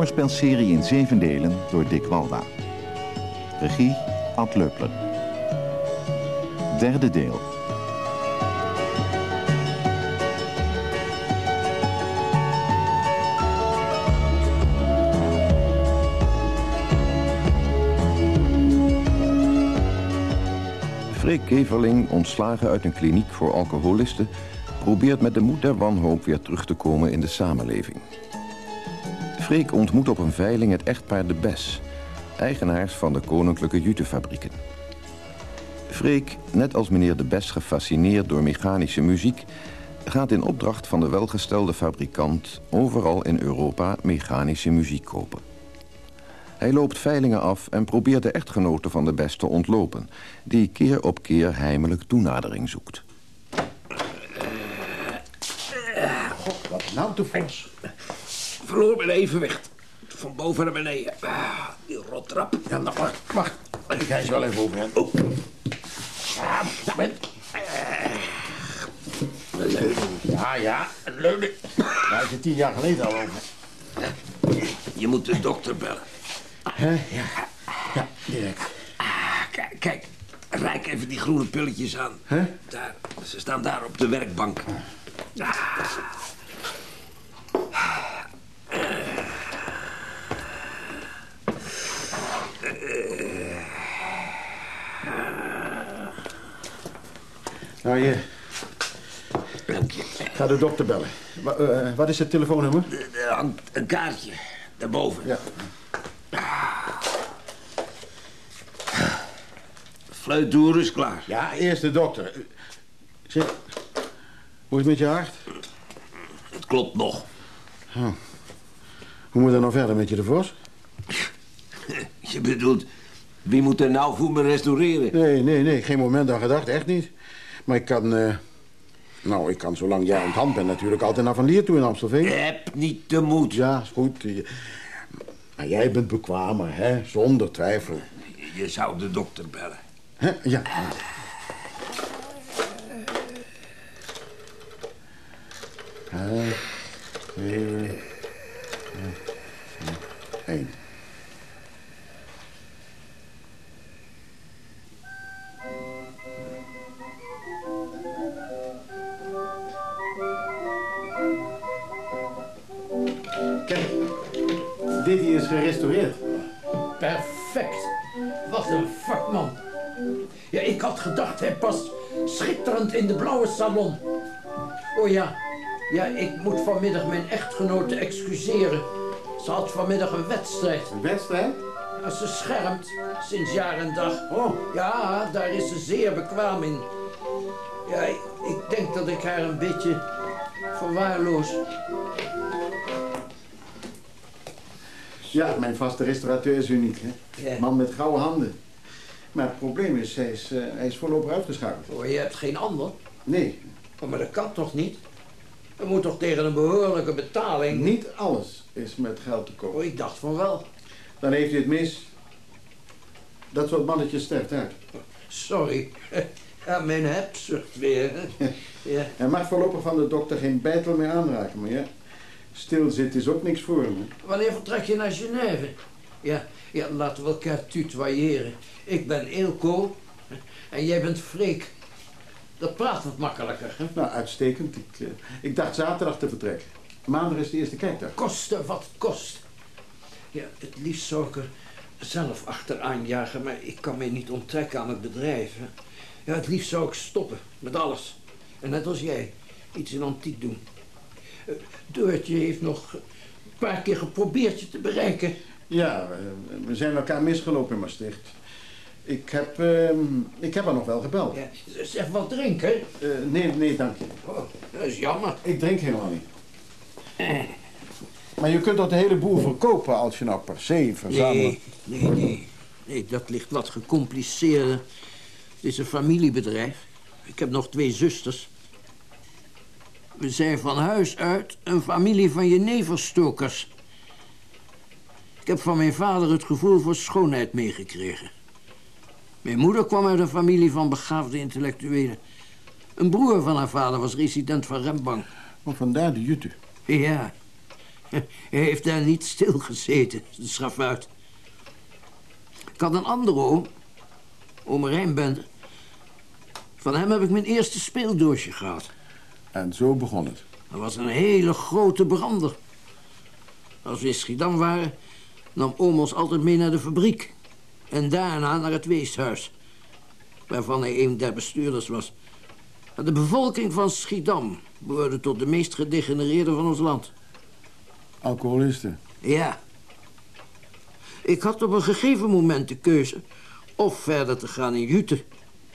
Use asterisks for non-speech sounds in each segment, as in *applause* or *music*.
Hoorspelserie in zeven delen door Dick Walda. Regie Ad Leupler. Derde deel. Freek Keverling, ontslagen uit een kliniek voor alcoholisten... probeert met de moed der wanhoop weer terug te komen in de samenleving. Freek ontmoet op een veiling het echtpaar De Bes... eigenaars van de Koninklijke Jutefabrieken. Freek, net als meneer De Bes gefascineerd door mechanische muziek... gaat in opdracht van de welgestelde fabrikant... overal in Europa mechanische muziek kopen. Hij loopt veilingen af en probeert de echtgenote van de beste te ontlopen... die keer op keer heimelijk toenadering zoekt. God, wat nou te. Verloor mijn evenwicht. Van boven naar beneden. Ah, die rottrap. Ja, nou, wacht, wacht. Ik ga eens wel even over. Oh. Ja, ben... Ja, ja, een leuning. Daar is het tien jaar geleden al over. Je moet de dokter bellen. Hè? Ja, ja, direct. Ah, kijk, kijk. Rijk even die groene pilletjes aan. Hè? Daar, ze staan daar op de werkbank. Ah. Nou, je Dank je. ga de dokter bellen. Eh, wat is het telefoonnummer? Er een kaartje. Daarboven. Ja. Fluittoer is klaar. Ja, eerst de dokter. Zeg, hoe is het met je hart? Het klopt nog. Hoe moet het nou verder met je de Vos? *laughs* Je bedoelt, wie moet er nou voor me restaureren? Nee, nee, nee, geen moment aan gedacht, echt niet. Maar ik kan, eh, nou, ik kan zolang jij aan het hand bent natuurlijk altijd naar Van Lier toe in Amstelveen. Heb niet de moed. Ja, is goed. Maar jij bent bekwamer, hè, zonder twijfel. Je zou de dokter bellen. Hè? Ja. Vijf, zeven, in de blauwe salon. Oh ja, ja, ik moet vanmiddag mijn echtgenote excuseren. Ze had vanmiddag een wedstrijd. Een wedstrijd? Ja, ze schermt sinds jaar en dag. Oh. Ja, daar is ze zeer bekwaam in. Ja, ik, ik denk dat ik haar een beetje verwaarloos. Ja, mijn vaste restaurateur is uniek, hè? Ja. Man met gouden handen. Maar het probleem is, hij is, eh, hij is voorlopig uitgeschakeld. Oh, je hebt geen ander? Nee, Oh, maar dat kan toch niet? Er moet toch tegen een behoorlijke betaling... niet alles is met geld te koop. Oh, ik dacht van wel. Dan heeft hij het mis. Dat soort mannetjes sterft uit. Sorry. *laughs* Ja, mijn hebzucht weer. *laughs* Ja. Hij mag voorlopig van de dokter geen bijtel meer aanraken, maar ja... Stilzitten is ook niks voor hem? Wanneer vertrek je naar Genève? Ja, ja, laten we elkaar tutoyeren. Ik ben Eelco en jij bent Freek. Dat praat wat makkelijker. Hè? Nou, uitstekend. Ik, eh, ik dacht zaterdag te vertrekken. Maandag is de eerste kijkdag. Koste wat het kost. Ja, het liefst zou ik er zelf achteraan jagen, maar ik kan mij niet onttrekken aan het bedrijf. Hè. Ja, het liefst zou ik stoppen met alles. En net als jij, iets in antiek doen. Doortje heeft nog een paar keer geprobeerd je te bereiken. Ja, eh, we zijn elkaar misgelopen in Maastricht. Ik heb, ehm, ik heb haar nog wel gebeld. Ja, zeg wat drinken. Eh, nee, nee, dank je. Oh, dat is jammer. Ik drink helemaal niet. Maar je kunt toch de hele boel verkopen als je nou per se verzamelt? Nee, nee, nee. Nee, dat ligt wat gecompliceerder. Het is een familiebedrijf. Ik heb nog twee zusters. We zijn van huis uit een familie van jeneverstokers. Ik heb van mijn vader het gevoel voor schoonheid meegekregen. Mijn moeder kwam uit een familie van begaafde intellectuelen. Een broer van haar vader was resident van Rembang. Oh, vandaar de jute. Ja. Hij heeft daar niet stilgezeten, de schafuit. Ik had een andere oom, oom Rijnbender. Van hem heb ik mijn eerste speeldoosje gehad. En zo begon het. Hij was een hele grote brander. Als we in Schiedam waren, nam oom ons altijd mee naar de fabriek. En daarna naar het weeshuis, waarvan hij een der bestuurders was. De bevolking van Schiedam behoorde tot de meest gedegenereerde van ons land. Alcoholisten. Ja. Ik had op een gegeven moment de keuze of verder te gaan in jute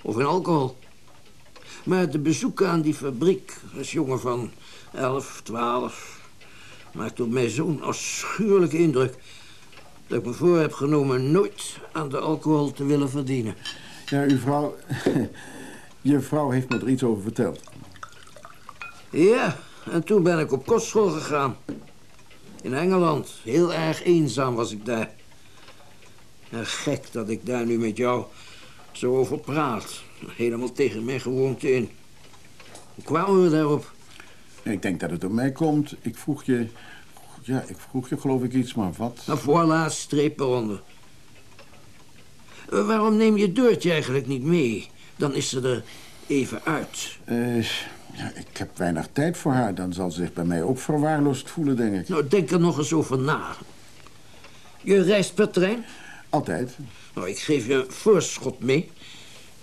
of in alcohol. Maar de bezoeken aan die fabriek als jongen van 11, 12... maakte op mij zo'n afschuwelijke indruk... dat ik me voor heb genomen nooit aan de alcohol te willen verdienen. Ja, uw vrouw... *laughs* Je vrouw heeft me er iets over verteld. Ja, en toen ben ik op kostschool gegaan. In Engeland. Heel erg eenzaam was ik daar. En gek dat ik daar nu met jou zo over praat. Helemaal tegen mijn gewoonte in. Hoe kwamen we daarop? Ik denk dat het op mij komt. Ik vroeg je... Ja, ik vroeg je geloof ik iets, maar wat? Nou, voorlaatst streep eronder. Uh, waarom neem je Doortje eigenlijk niet mee? Dan is ze er even uit. Uh, ja, ik heb weinig tijd voor haar. Dan zal ze zich bij mij ook verwaarloosd voelen, denk ik. Nou, denk er nog eens over na. Je reist per trein? Altijd. Nou, ik geef je een voorschot mee.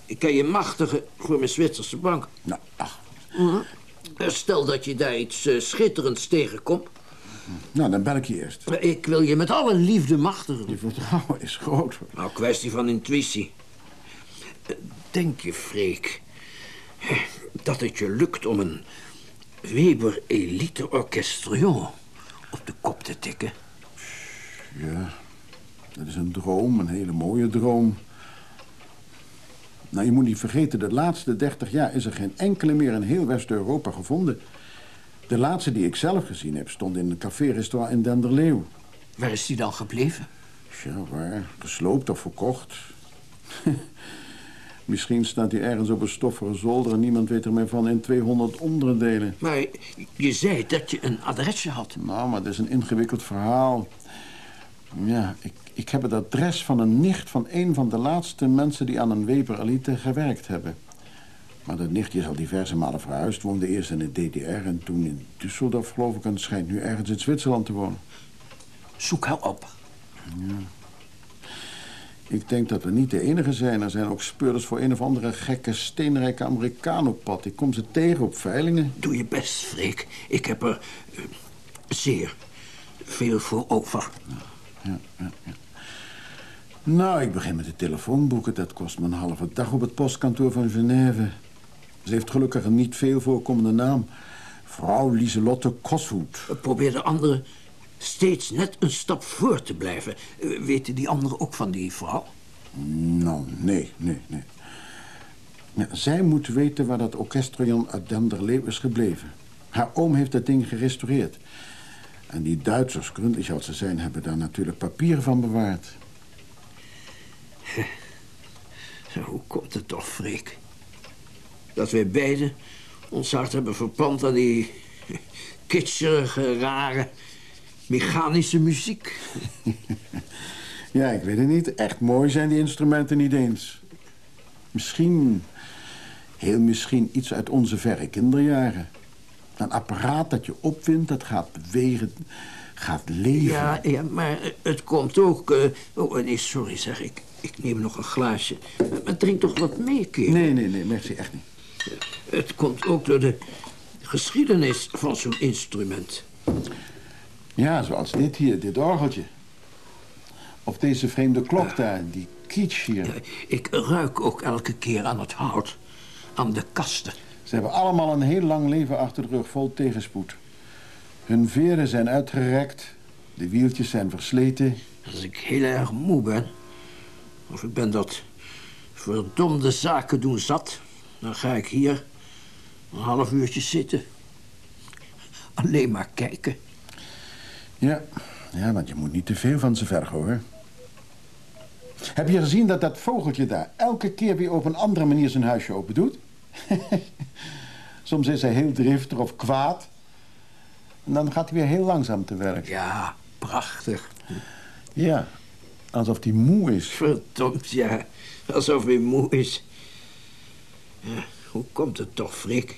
Ik kan je machtigen voor mijn Zwitserse bank. Nou, ach. Uh -huh. Stel dat je daar iets uh, schitterends tegenkomt. Nou, dan bel ik je eerst. Ik wil je met alle liefde machtigen. Je vertrouwen *laughs* is groot. Hoor. Nou, kwestie van intuïtie. Denk je, Freek, dat het je lukt om een Weber Elite Orchestrion op de kop te tikken? Ja, dat is een droom, een hele mooie droom. Nou, je moet niet vergeten, de laatste 30 jaar is er geen enkele meer in heel West-Europa gevonden. De laatste die ik zelf gezien heb stond in een café-restaurant in Denderleeuw. Waar is die dan gebleven? Ja, waar? Gesloopt of verkocht. *laughs* Misschien staat hij ergens op een stoffige zolder... en niemand weet er meer van in 200 onderdelen. Maar je zei dat je een adresje had. Nou, maar dat is een ingewikkeld verhaal. Ja, ik, ik heb het adres van een nicht van een van de laatste mensen... die aan een Weber Elite gewerkt hebben. Maar dat nichtje is al diverse malen verhuisd. Woonde eerst in de DDR en toen in Düsseldorf, geloof ik... en schijnt nu ergens in Zwitserland te wonen. Zoek haar op. Ja. Ik denk dat we niet de enige zijn. Er zijn ook speurders voor een of andere gekke steenrijke Amerikaan op pad. Ik kom ze tegen op veilingen. Doe je best, Freek. Ik heb er uh, zeer veel voor over. Ja, ja, ja. Nou, ik begin met de telefoonboeken. Dat kost me een halve dag op het postkantoor van Genève. Ze heeft gelukkig een niet veel voorkomende naam. Vrouw Lieselotte Koshoed. Probeer de anderen steeds net een stap voor te blijven. Weten die anderen ook van die vrouw? Nou, nee, nee, nee. Ja, zij moet weten waar dat orkestrion uit Denderleeuw is gebleven. Haar oom heeft dat ding gerestaureerd. En die Duitsers, gründlich als ze zijn, hebben daar natuurlijk papieren van bewaard. Hoe komt het toch, Freek? Dat wij beiden ons hart hebben verpand aan die kitscherige, rare, mechanische muziek. *laughs* ja, ik weet het niet. Echt mooi zijn die instrumenten niet eens. Misschien, heel misschien iets uit onze verre kinderjaren. Een apparaat dat je opwindt, dat gaat bewegen, gaat leven. Ja, ja maar het komt ook... Uh... Oh, nee, sorry zeg, ik, ik neem nog een glaasje. Maar drink toch wat meer, kerel. Nee, nee, nee, merci, echt niet. Het komt ook door de geschiedenis van zo'n instrument. Ja, zoals dit hier, dit orgeltje. Of deze vreemde klok daar, die kitsch hier. Ik ruik ook elke keer aan het hout, aan de kasten. Ze hebben allemaal een heel lang leven achter de rug, vol tegenspoed. Hun veren zijn uitgerekt, de wieltjes zijn versleten. Als ik heel erg moe ben, of ik ben dat verdomde zaken doen zat... dan ga ik hier een half uurtje zitten. Alleen maar kijken. Ja, ja, want je moet niet te veel van ze vergen, hoor. Heb je gezien dat dat vogeltje daar elke keer weer op een andere manier zijn huisje open doet? *laughs* Soms is hij heel driftig of kwaad. En dan gaat hij weer heel langzaam te werk. Ja, prachtig. Ja, alsof hij moe is. Verdomd, ja. Alsof hij moe is. Ja, hoe komt het toch, Frik?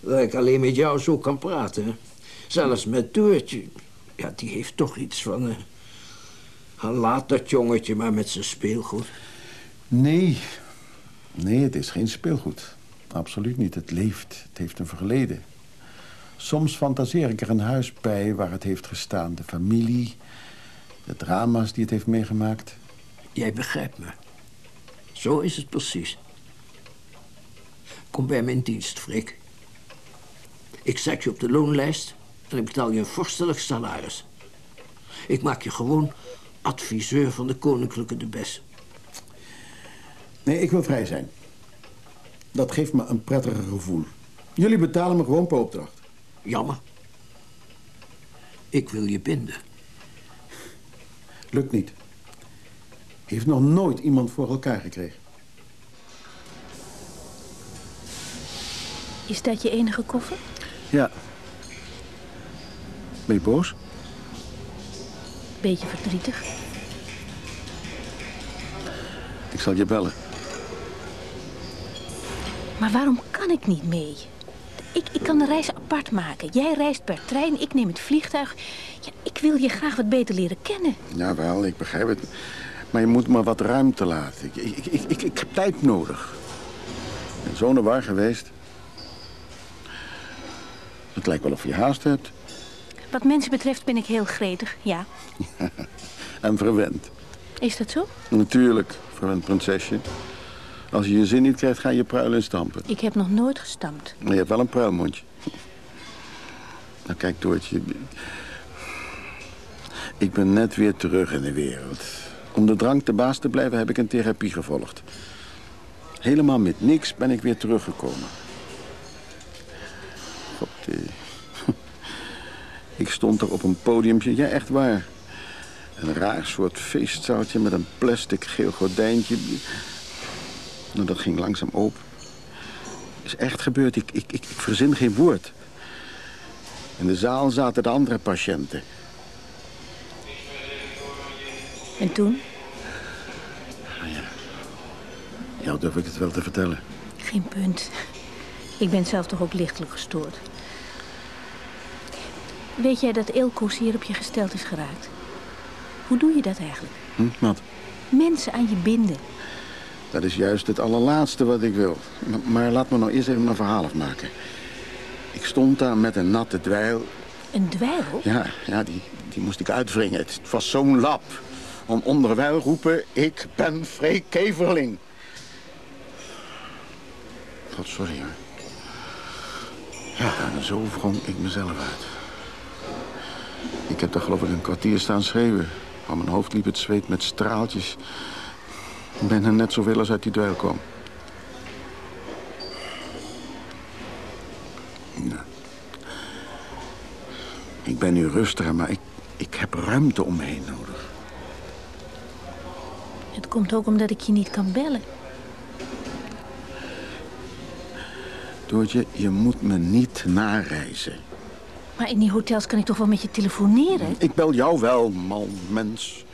Dat ik alleen met jou zo kan praten. Zelfs met Doortje. Ja, die heeft toch iets van... eh een laat dat jongetje maar met zijn speelgoed. Nee, nee, het is geen speelgoed. Absoluut niet. Het leeft. Het heeft een verleden. Soms fantaseer ik er een huis bij waar het heeft gestaan. De familie, de drama's die het heeft meegemaakt. Jij begrijpt me. Zo is het precies. Kom bij mijn dienst, Frik. Ik zet je op de loonlijst en ik betaal je een vorstelijk salaris. Ik maak je gewoon adviseur van de Koninklijke de Bes. Nee, ik wil vrij zijn. Dat geeft me een prettiger gevoel. Jullie betalen me gewoon per opdracht. Jammer. Ik wil je binden. Lukt niet. Heeft nog nooit iemand voor elkaar gekregen. Is dat je enige koffer? Ja. Ben je boos? Beetje verdrietig. Ik zal je bellen. Maar waarom kan ik niet mee? Ik, ik kan de reis apart maken. Jij reist per trein, ik neem het vliegtuig. Ja, ik wil je graag wat beter leren kennen. Jawel, ik begrijp het. Maar je moet me wat ruimte laten. Ik, ik, ik, ik, ik heb tijd nodig. Ik ben zo naar war geweest. Het lijkt wel of je haast hebt. Wat mensen betreft ben ik heel gretig, ja. *laughs* En verwend. Is dat zo? Natuurlijk, verwend prinsesje. Als je je zin niet krijgt, ga je pruilen en stampen. Ik heb nog nooit gestampt. Maar je hebt wel een pruilmondje. Nou, kijk, Toortje. Ik ben net weer terug in de wereld. Om de drang te baas te blijven heb ik een therapie gevolgd. Helemaal met niks ben ik weer teruggekomen. God, eh, *laughs* Ik stond er op een podiumtje, ja, echt waar. Een raar soort feestzaaltje met een plastic geel gordijntje. Nou, dat ging langzaam open is echt gebeurd. Ik, ik, ik, ik verzin geen woord. In de zaal zaten de andere patiënten. En toen? Ja, durf ik het wel te vertellen. Geen punt. Ik ben zelf toch ook lichtelijk gestoord. Weet jij dat Eelkoes hier op je gesteld is geraakt? Hoe doe je dat eigenlijk? Hm, wat? Mensen aan je binden. Dat is juist het allerlaatste wat ik wil. Maar, maar laat me nou eerst even mijn verhaal afmaken. Ik stond daar met een natte dweil. Een dweil? Ja, ja die, die moest ik uitwringen. Het was zo'n lap. Om onderwijl roepen, ik ben Freek Keverling. God, sorry hoor. Ja, zo wrong ik mezelf uit. Ik heb daar geloof ik een kwartier staan schreeuwen. Van mijn hoofd liep het zweet met straaltjes. Ik ben er net zoveel als uit die dweil kwam. Ik ben nu rustiger, maar ik, ik heb ruimte om me heen nodig. Het komt ook omdat ik je niet kan bellen. Doortje, je moet me niet nareizen. Maar in die hotels kan ik toch wel met je telefoneren? Ik bel jou wel, man, mens.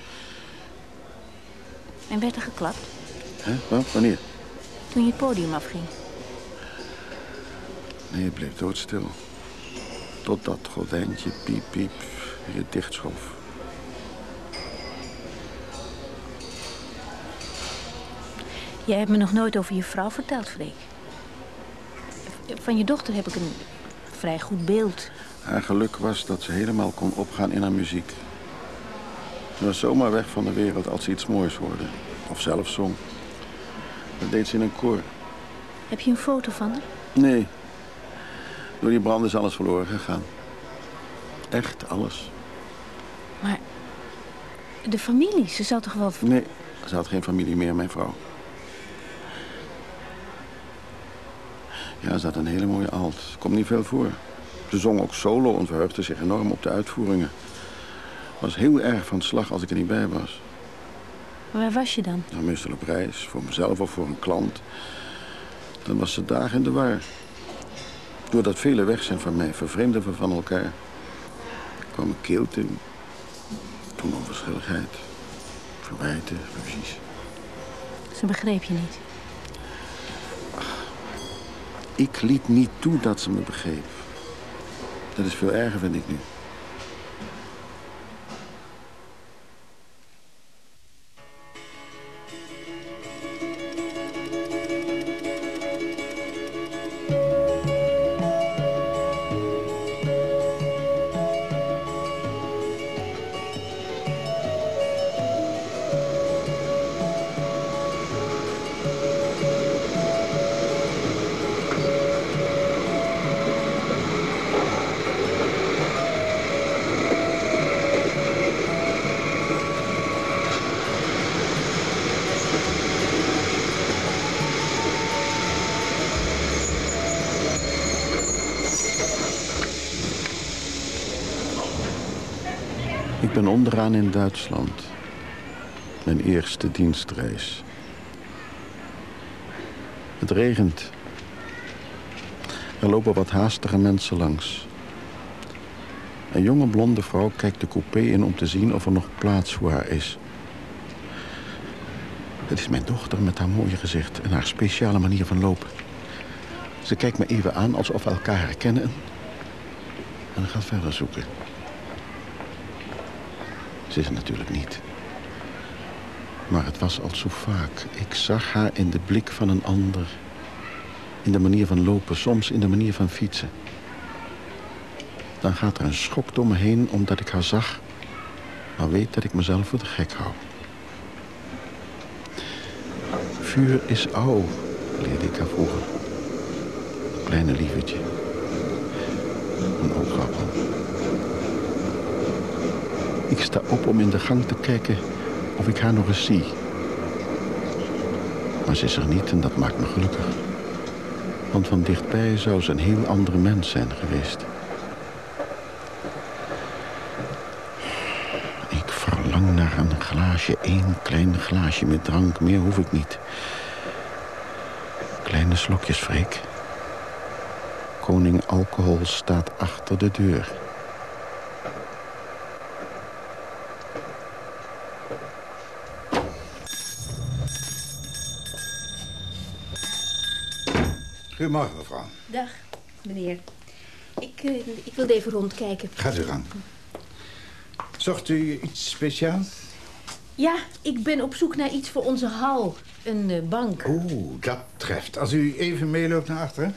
En werd er geklapt Hè? Wat? Wanneer? toen je het podium afging? Nee, het bleef doodstil. Tot dat gordijntje piep piep weer dichtschoof. Jij hebt me nog nooit over je vrouw verteld, Freek. Van je dochter heb ik een vrij goed beeld. Haar geluk was dat ze helemaal kon opgaan in haar muziek. Ze was zomaar weg van de wereld als ze iets moois hoorde. Of zelf zong. Dat deed ze in een koor. Heb je een foto van haar? Nee. Door die brand is alles verloren gegaan. Echt alles. Maar de familie, ze zou toch wel... Nee, ze had geen familie meer, mijn vrouw. Ja, ze had een hele mooie alt. Komt niet veel voor. Ze zong ook solo en verheugde zich enorm op de uitvoeringen. Was heel erg van slag als ik er niet bij was. Waar was je dan? Nou, meestal op reis, voor mezelf of voor een klant. Dan was ze dagen in de war. Doordat vele weg zijn van mij, vervreemden we van elkaar. kwam een kilte. Toen onverschilligheid. Verwijten, ruzies. Ze begreep je niet. Ik liet niet toe dat ze me begreep. Dat is veel erger, vind ik nu. Ben onderaan in Duitsland. Mijn eerste dienstreis. Het regent. Er lopen wat haastige mensen langs. Een jonge blonde vrouw kijkt de coupé in om te zien of er nog plaats voor haar is. Het is mijn dochter met haar mooie gezicht en haar speciale manier van lopen. Ze kijkt me even aan alsof we elkaar herkennen en gaat verder zoeken. Ze is het natuurlijk niet. Maar het was al zo vaak. Ik zag haar in de blik van een ander. In de manier van lopen, soms in de manier van fietsen. Dan gaat er een schok door me heen omdat ik haar zag... maar weet dat ik mezelf voor de gek hou. Vuur is oud, leerde ik haar vroeger. Kleine lievertje. Een oogappel. Ik sta op om in de gang te kijken of ik haar nog eens zie. Maar ze is er niet en dat maakt me gelukkig. Want van dichtbij zou ze een heel andere mens zijn geweest. Ik verlang naar een glaasje, één klein glaasje met drank. Meer hoef ik niet. Kleine slokjes, Freek. Koning Alcohol staat achter de deur. Goedemorgen, mevrouw. Dag, meneer. Ik, eh, ik wilde even rondkijken. Gaat u gang. Zocht u iets speciaals? Ja, ik ben op zoek naar iets voor onze hal. Een eh, bank. Oeh, dat treft. Als u even meeloopt naar achteren.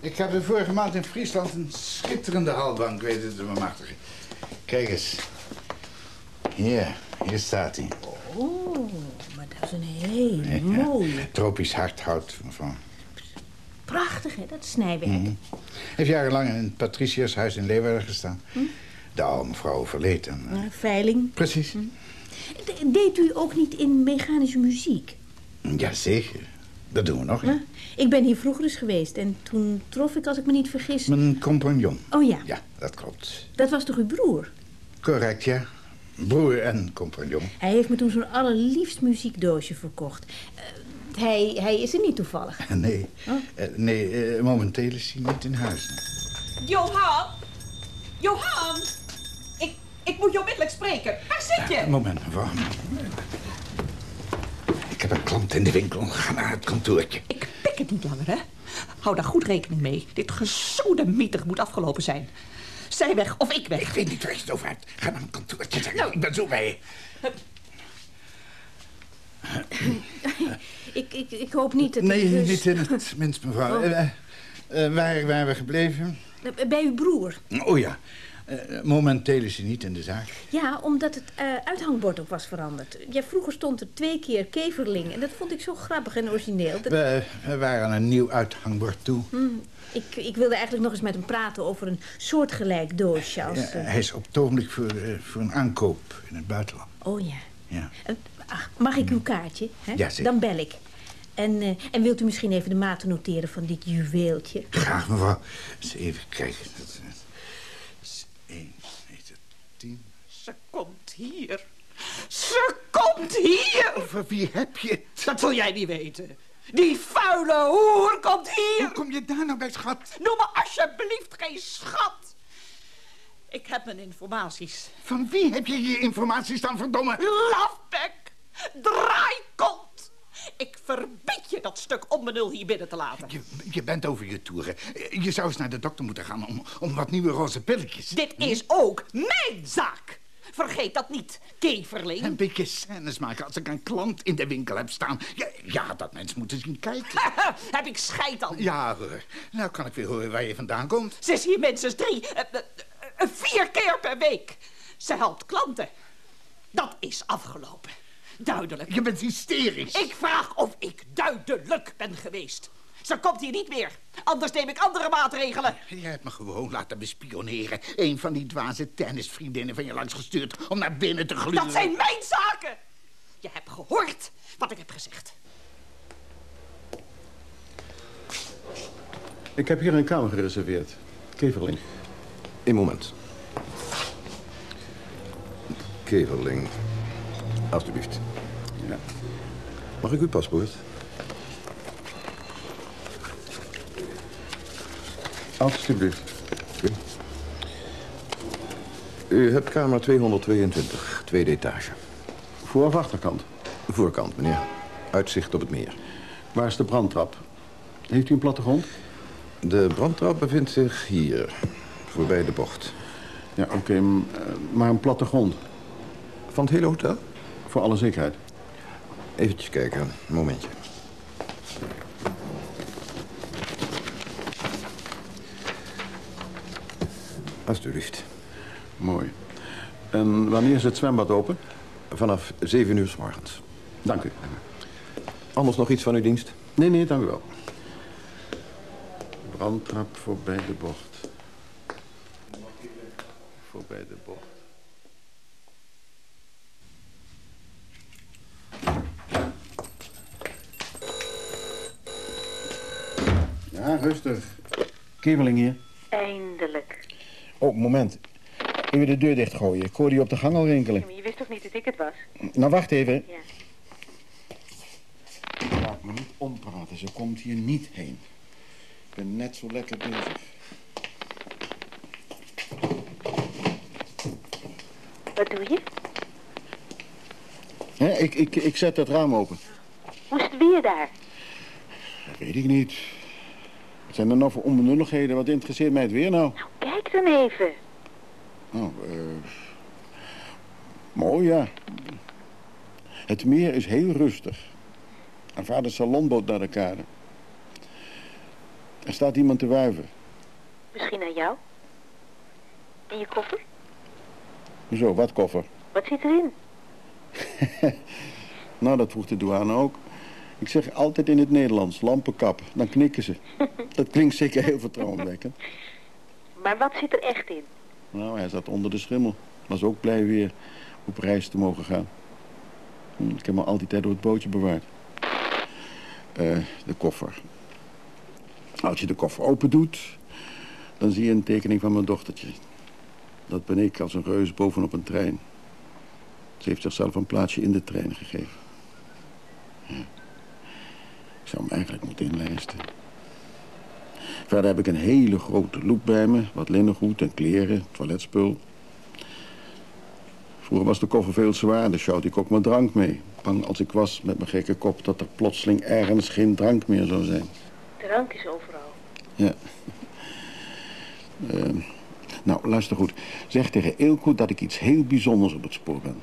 Ik heb de vorige maand in Friesland een schitterende halbank weten te bemachtigen. Kijk eens. Hier, hier staat hij. Oh, maar dat is een hele mooie. Tropisch hardhout, mevrouw. Prachtig, hè, dat snijwerk. Mhm. Heeft jarenlang in het Patriciërshuis in Leeuwarden gestaan. De oude mevrouw overleed. En, eh, Ja, veiling. Precies. De- deed u ook niet in mechanische muziek? Jazeker. Dat doen we nog. Ja? Ik ben hier vroeger eens geweest en toen trof ik, als ik me niet vergis... Mijn compagnon. Oh ja, Ja, dat klopt. dat was toch uw broer? Correct, ja. Broer en compagnon. Hij heeft me toen zo'n allerliefst muziekdoosje verkocht. Eh, hij, hij is er niet toevallig. *laughs* Nee, Oh. Eh, nee eh, momenteel is hij niet in huis. Johan! Johan! Ik, ik moet je onmiddellijk spreken. Waar zit je? Een moment, mevrouw. Ik heb een klant in de winkel. Ga naar het kantoortje. Ik pik het niet langer, hè? Hou daar goed rekening mee. Dit gesodemieter moet afgelopen zijn. Zij weg of ik weg. Ik weet niet waar je het over hebt. Ga naar mijn kantoortje. Nou. Ik ben zo bij je. *clears throat* *clears throat* *clears throat* Ik, ik, ik hoop niet dat... Nee, dus- niet in het minst, mevrouw. Oh. Eh, eh, eh, waar waren we gebleven? Bij uw broer. Oh ja. Eh, momenteel is hij niet in de zaak. Ja, omdat het eh, uithangbord ook was veranderd. Ja, vroeger stond er twee keer keverling. En dat vond ik zo grappig en origineel. Dat... We, we waren aan een nieuw uithangbord toe. Hmm, ik, ik wilde eigenlijk nog eens met hem praten over een soortgelijk doosje als... Ja, eh, hij is op het ogenblik voor, eh, voor een aankoop in het buitenland. Oh ja. Ja. Ach, mag ik uw kaartje? Hè? Ja, zeker. Dan bel ik. En, eh, en wilt u misschien even de maten noteren van dit juweeltje? Graag, mevrouw. Eens even kijken. Dat eh, is 1 meter 10. Ze komt hier. Ze komt hier! Over wie heb je het? Dat wil jij niet weten. Die vuile hoer komt hier. Hoe kom je daar nou bij, schat? Noem me alsjeblieft geen schat. Ik heb mijn informaties. Van wie heb je je informaties dan, verdomme? Lafbek! Draaikont! Ik verbied je dat stuk onbenul hier binnen te laten. Je, je bent over je toeren. Je zou eens naar de dokter moeten gaan om, om wat nieuwe roze pilletjes. Dit is ook mijn zaak. Vergeet dat niet, keverling. Een beetje scènes maken als ik een klant in de winkel heb staan. Ja, ja dat mensen moeten zien kijken. *laughs* heb ik scheid aan. Ja hoor. Nou kan ik weer horen waar je vandaan komt. Ze is hier minstens drie, eh, eh, eh, vier keer per week. Ze helpt klanten. Dat is afgelopen. Duidelijk. Je bent hysterisch. Ik vraag of ik duidelijk ben geweest. Ze komt hier niet meer. Anders neem ik andere maatregelen. Je hebt me gewoon laten bespioneren. Een van die dwaze tennisvriendinnen van je langs gestuurd om naar binnen te gluren. Dat zijn mijn zaken. Je hebt gehoord wat ik heb gezegd. Ik heb hier een kamer gereserveerd. Keverling. Een moment. Keverling. Alsjeblieft. Ja. Mag ik uw paspoort? Alsjeblieft. U hebt kamer 222, tweede etage. Voor of achterkant? Voorkant, meneer. Uitzicht op het meer. Waar is de brandtrap? Heeft u een plattegrond? De brandtrap bevindt zich hier, voorbij de bocht. Ja, oké, m- eh, maar een plattegrond. Van het hele hotel? Voor alle zekerheid. Eventjes kijken, een momentje. Alsjeblieft. Mooi. En wanneer is het zwembad open? Vanaf 7 uur s morgens. Dank u. Anders nog iets van uw dienst? Nee, nee, dank u wel. Brandtrap voorbij de bocht. Voorbij de bocht. Ja, rustig. Keveling hier. Eindelijk. Oh, moment. Even de deur dichtgooien. Ik hoorde je op de gang al rinkelen. Maar je wist toch niet dat ik het was? Nou, wacht even. Ja. Laat me niet ompraten. Ze komt hier niet heen. Ik ben net zo lekker bezig. Wat doe je? Hè, ik, ik, ik zet het raam open. Moest het weer daar? Dat weet ik niet. Zijn er nou voor onbenulligheden? Wat interesseert mij het weer nou? Nou, kijk dan even. Nou, eh... Mooi, ja. Het meer is heel rustig. En vader salonboot naar de kade. Er staat iemand te wuiven. Misschien aan jou? In je koffer? Hoezo, wat koffer? Wat zit erin? *laughs* Nou, dat vroeg de douane ook. Ik zeg altijd in het Nederlands, lampenkap. Dan knikken ze. *laughs* Dat klinkt zeker heel vertrouwenwekkend. Maar wat zit er echt in? Nou, hij zat onder de schimmel. Was ook blij weer op reis te mogen gaan. Hm, Ik heb me al die tijd door het bootje bewaard. Eh, de koffer. Als je de koffer open doet, dan zie je een tekening van mijn dochtertje. Dat ben ik als een reus bovenop een trein. Ze heeft zichzelf een plaatsje in de trein gegeven. Ja. Ik zou hem eigenlijk moeten inlijsten. Verder heb ik een hele grote loep bij me. Wat linnengoed en kleren, toiletspul. Vroeger was de koffer veel zwaar, dus sjouwde ik ook mijn drank mee. Bang als ik was met mijn gekke kop dat er plotseling ergens geen drank meer zou zijn. Drank is overal. Ja. Eh, nou, luister goed. Zeg tegen Eelco dat ik iets heel bijzonders op het spoor ben.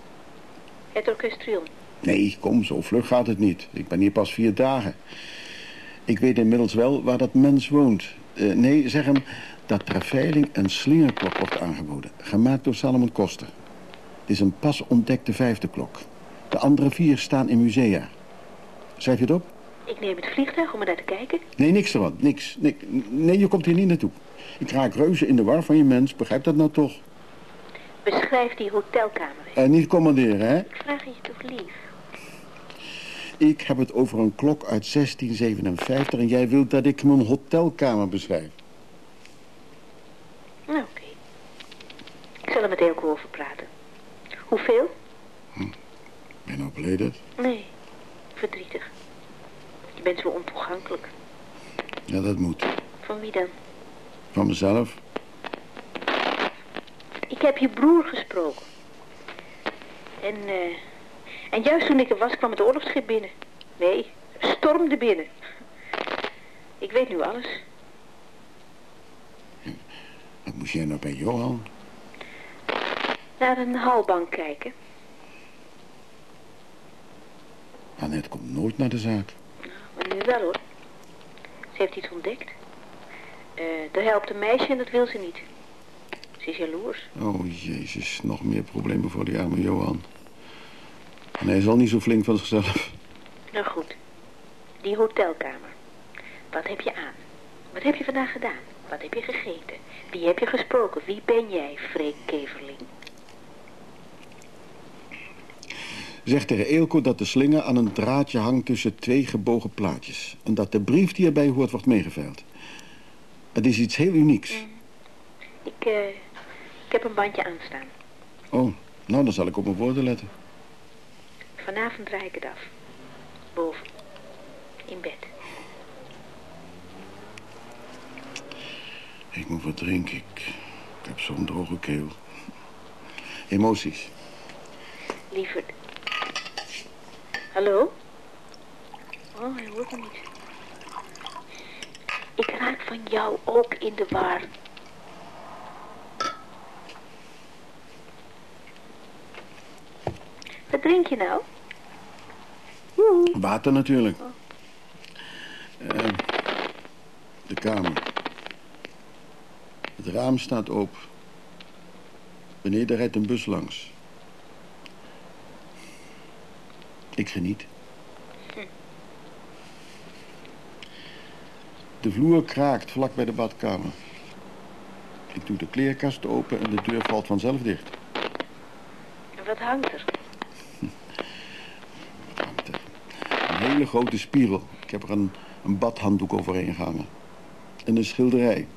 Het orkestrion. Nee, kom, zo vlug gaat het niet. Ik ben hier pas vier dagen. Ik weet inmiddels wel waar dat mens woont. Eh, nee, zeg hem dat ter veiling een slingerklok wordt aangeboden. Gemaakt door Salomon Koster. Het is een pas ontdekte vijfde klok. De andere vier staan in musea. Schrijf je het op? Ik neem het vliegtuig om er naar te kijken. Nee, niks ervan. Niks. Nee, nee, je komt hier niet naartoe. Ik raak reuze in de war van je mens. Begrijp dat nou toch? Beschrijf die hotelkamer. En niet commanderen, hè? Ik vraag het je toch lief. Ik heb het over een klok uit 1657 en jij wilt dat ik mijn hotelkamer beschrijf. Nou, oké. Ik zal er met Eelco over praten. Hoeveel? Ben je nou beledigd? Nee, verdrietig. Je bent zo ontoegankelijk. Ja, dat moet. Van wie dan? Van mezelf. Ik heb je broer gesproken. En, eh, en juist toen ik er was, kwam het oorlogsschip binnen. Nee, stormde binnen. Ik weet nu alles. Wat moest jij nou bij Johan? Naar een halbank kijken. Annette komt nooit naar de zaak. Maar nu wel hoor. Ze heeft iets ontdekt. Er helpt een meisje en dat wil ze niet. Ze is jaloers. Oh, jezus. Nog meer problemen voor die arme Johan. Hij is al niet zo flink van zichzelf. Nou goed. Die hotelkamer. Wat heb je aan? Wat heb je vandaag gedaan? Wat heb je gegeten? Wie heb je gesproken? Wie ben jij, Freek Keverling? Zeg tegen Eelco dat de slinger aan een draadje hangt tussen twee gebogen plaatjes. En dat de brief die erbij hoort wordt meegeveild. Het is iets heel unieks. Ik, eh, ik heb een bandje aanstaan. Oh, nou dan zal ik op mijn woorden letten. Vanavond draai ik het af. Boven. In bed. Ik moet wat drinken. Ik, ik heb zo'n droge keel. Emoties. Lieverd. Hallo? Oh, hij hoort me niet. Ik raak van jou ook in de war. Wat drink je nou? Water natuurlijk. Eh, de kamer. Het raam staat open. Beneden rijdt een bus langs. Ik geniet. De vloer kraakt vlak bij de badkamer. Ik doe de kleerkast open en de deur valt vanzelf dicht. Wat hangt er? Een hele grote spiegel. Ik heb er een, een badhanddoek overheen gehangen. En een schilderij.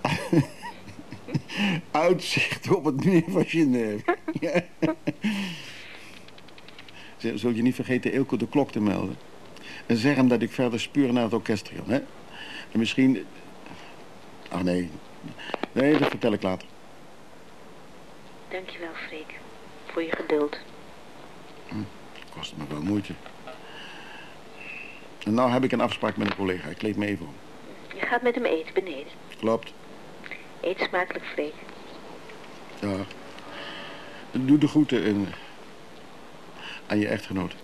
*laughs* Uitzicht op het meer van Genève. *laughs* Zul je niet vergeten Eelco de klok te melden. En zeg hem dat ik verder spuur naar het orkestrion, hè? En misschien... Ach nee. Nee, dat vertel ik later. Dankjewel, Freek. Voor je geduld. Kost me wel moeite. En nou heb ik een afspraak met een collega. Ik kleed me even om. Je gaat met hem eten beneden. Klopt. Eet smakelijk, Freek. Ja. Doe de groeten en... aan je echtgenoot.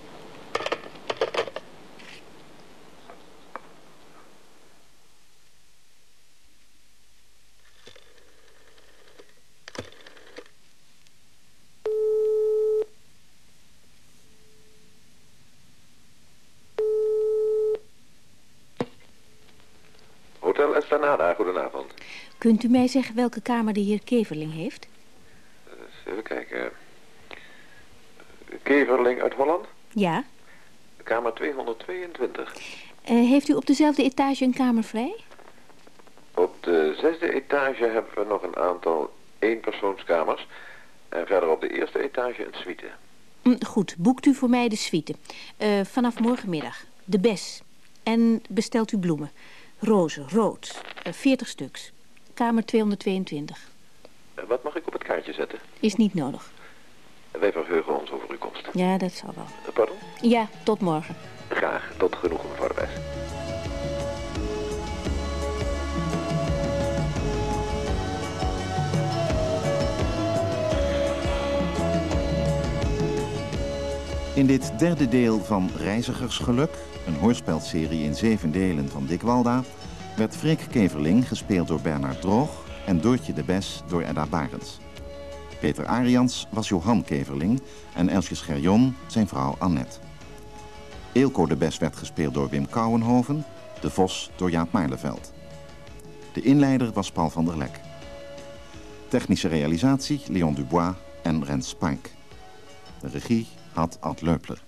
Kunt u mij zeggen welke kamer de heer Keverling heeft? Eens even kijken. Keverling uit Holland, Ja. kamer 222. Eh, heeft u op dezelfde etage een kamer vrij? Op de zesde etage hebben we nog een aantal eenpersoonskamers. En verder op de eerste etage een suite. Hm, goed, boekt u voor mij de suite. Eh, vanaf morgenmiddag. De bes. En bestelt u bloemen. Rozen, rood. Eh, 40 stuks. Kamer 222. En wat mag ik op het kaartje zetten? Is niet nodig. Wij verheugen ons over uw komst. Ja, dat zal wel. Eh, Pardon? Ja, tot morgen. Graag, tot genoegen mevrouw de Wijs. In dit derde deel van Reizigersgeluk, een hoorspelserie in zeven delen van Dick Walda, werd Freek Keverling gespeeld door Bernard Droog en Doortje de Bes door Edda Barends. Peter Arians was Johan Keverling en Elsje Scherjon zijn vrouw Annette. Eelco de Bes werd gespeeld door Wim Kouwenhoven, De Vos door Jaap Maarleveld. De inleider was Paul van der Lek. Technische realisatie Leon Dubois en Rens Spijk. De regie had Ad Leupler.